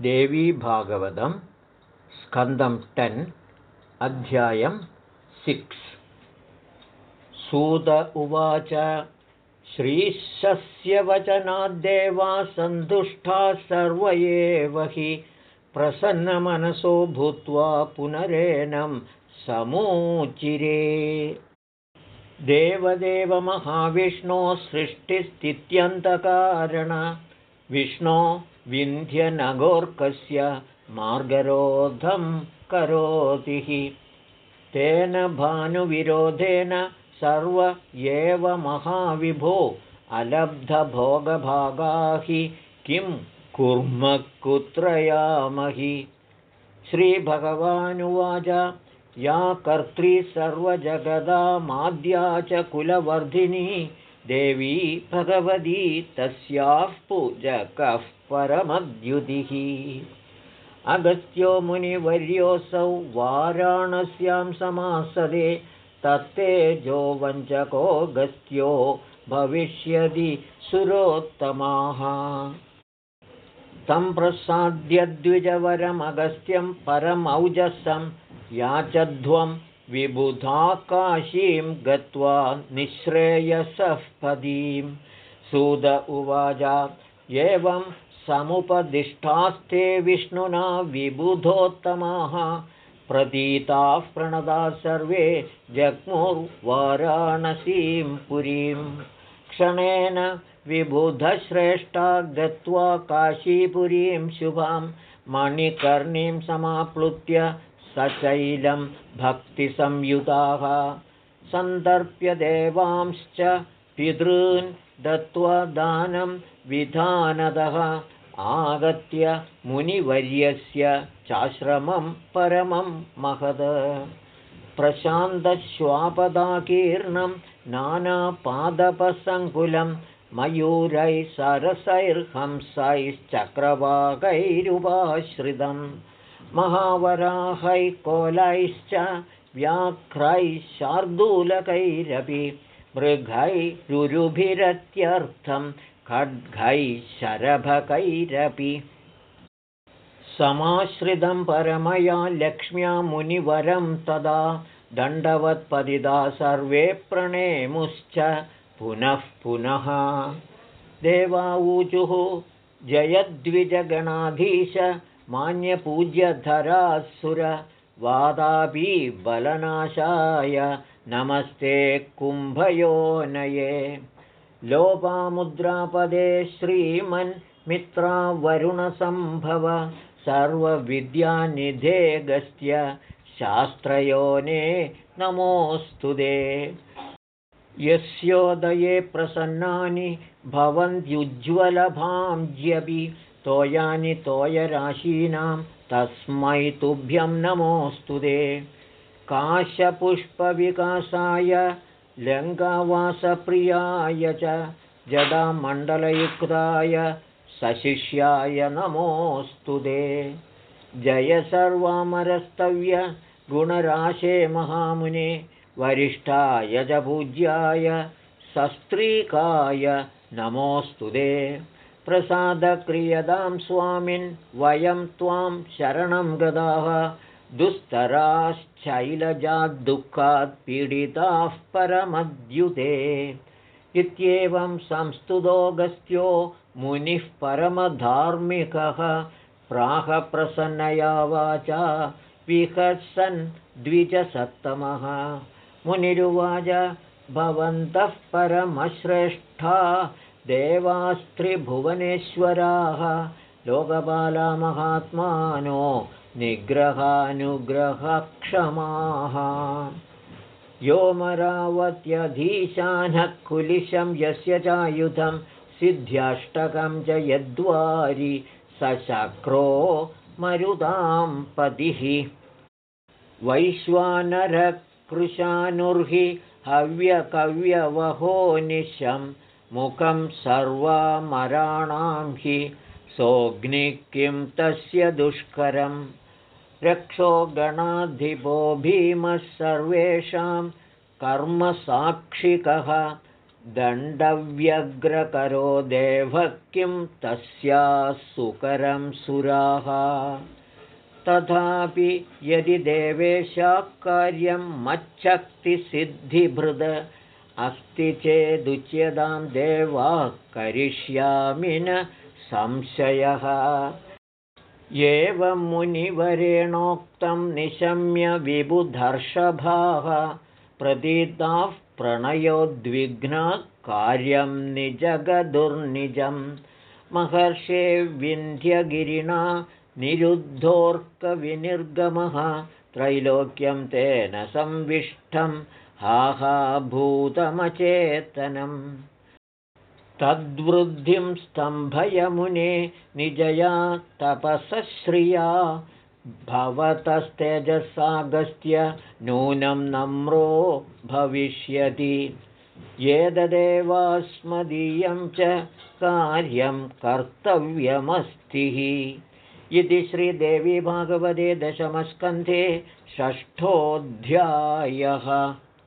देवीभागवतं स्कन्दं ten अध्यायं six. सूत उवाच श्रीशस्य वचनाद्देवा सन्तुष्टाः सर्व एव हि प्रसन्नमनसो भूत्वा पुनरेनं समूचिरे। देवदेवमहाविष्णो सृष्टिस्थित्यन्तकारण विष्णो विन्ध्यनगोर्कस्य मार्गरोधं करोति हि। तेन भानुविरोधेन सर्व एव महाविभो अलब्धभोगभागा हि। किं कुर्मः कुत्रयामहि श्रीभगवानुवाच या कर्त्री सर्वजगदामाद्या च कुलवर्धिनी देवी भगवती तस्याः पूजकः परमद्युतिः। अगस्त्यो मुनिवर्योऽसौ वाराणस्यां समासदे तत्तेजो वञ्चको गस्त्यो भविष्यति सुरोत्तमाः। तं प्रसाद्यद्विजवरमगस्त्यं परमौजसं याचध्वं विबुधाकाशीं गत्वा निःश्रेयसः पदीं सुद उवाच एवं समुपदिष्टास्ते विष्णुना विबुधोत्तमाः। प्रतीताः प्रणदाः सर्वे जग्मुर्वाराणसीं पुरीं क्षणेन विबुधश्रेष्ठा गत्वा काशीपुरीं शुभां मणिकर्णीं समाप्लुत्य सशैलं भक्तिसंयुताः सन्दर्प्य देवांश्च पितॄन् दत्त्वा दानं विधानदः आगत्य मुनिवर्यस्य चाश्रमं परमं महद। प्रशान्तश्वापदाकीर्णं नानापादपसङ्कुलं मयूरैः सरसैर्हंसैश्चक्रवाकैरुपाश्रितं महावराहैकोलैश्च व्याघ्रैः शार्दूलकैरपि मृगैरुरुभिरत्यर्थं खड्गैः शरभकैरपि। समाश्रितं परमया लक्ष्म्या मुनिवरं तदा दण्डवत्पदिदा सर्वे प्रणेमुश्च पुनः पुनः। देवाऊचुः जयद्विजगणाधीश मान्यपूज्यधरासुर वादापि बलनाशाय नमस्ते कुम्भयोनये। लोपामुद्रापदे श्रीमन्मित्रावरुणसम्भव सर्वविद्यानिधे गस्त्य शास्त्रयोने नमोऽस्तु दे यस्योदये प्रसन्नानि भवन्त्युज्ज्वलभां तोयानि तोयराशीनां तस्मै तुभ्यं नमोऽस्तु दे काशपुष्पविकासाय लङ्कावासप्रियाय च जडामण्डलयुक्ताय सशिष्याय नमोऽस्तु दे जय सर्वामरस्तव्य गुणराशे महामुने वरिष्ठाय च पूज्याय सस्त्रीकाय नमोऽस्तु दे प्रसादक्रियदां स्वामिन् वयं त्वां शरणं गदाः। दुस्तराश्चैलजाद्दुःखात् पीडिताः परमद्युते। इत्येवं संस्तुतोऽगस्त्यो मुनिः परमधार्मिकः। प्राहप्रसन्नया वाचा विहसन् द्विजसत्तमः। मुनिरुवाच भवन्तः परमश्रेष्ठा देवास्त्रिभुवनेश्वराः लोकपालामहात्मानो निग्रहानुग्रहक्षमाः। योमरावत्यधीशानः कुलिशं यस्य चायुधं सिद्ध्यष्टकं च यद्वारि सशक्रो मरुदां पतिः वैश्वानरकृशानुर्हि हव्यकव्यवहो निशं मुखं सर्वमराणां हि सोऽग्नि किं तस्य दुष्करं? रक्षो गणाधिपो भीमः सर्वेषां कर्मसाक्षिकः। दण्डव्यग्रकरो देवः किं तस्याः सुकरं सुराः? तथापि यदि देवेशाः कार्यं मच्छक्तिसिद्धिभृद अस्ति चेदुच्यतां देवाः करिष्यामि न संशयः। एवं मुनिवरेणोक्तं निशम्य विबुधर्षभाः प्रतीताः प्रणयोद्विघ्नः कार्यं निजगदुर्निजं। महर्षे विन्ध्यगिरिणा निरुद्धोर्कविनिर्गमः त्रैलोक्यं तेन संविष्टं हाहाभूतमचेतनम्। तद्वृद्धिं स्तम्भयमुने निजया तपसश्रिया। भवतस्तेजसागस्त्य नूनं नम्रो भविष्यति। एतदेवास्मदीयं च कार्यं कर्तव्यमस्ति। इति श्रीदेवी भागवते दशमस्कन्धे षष्ठोऽध्यायः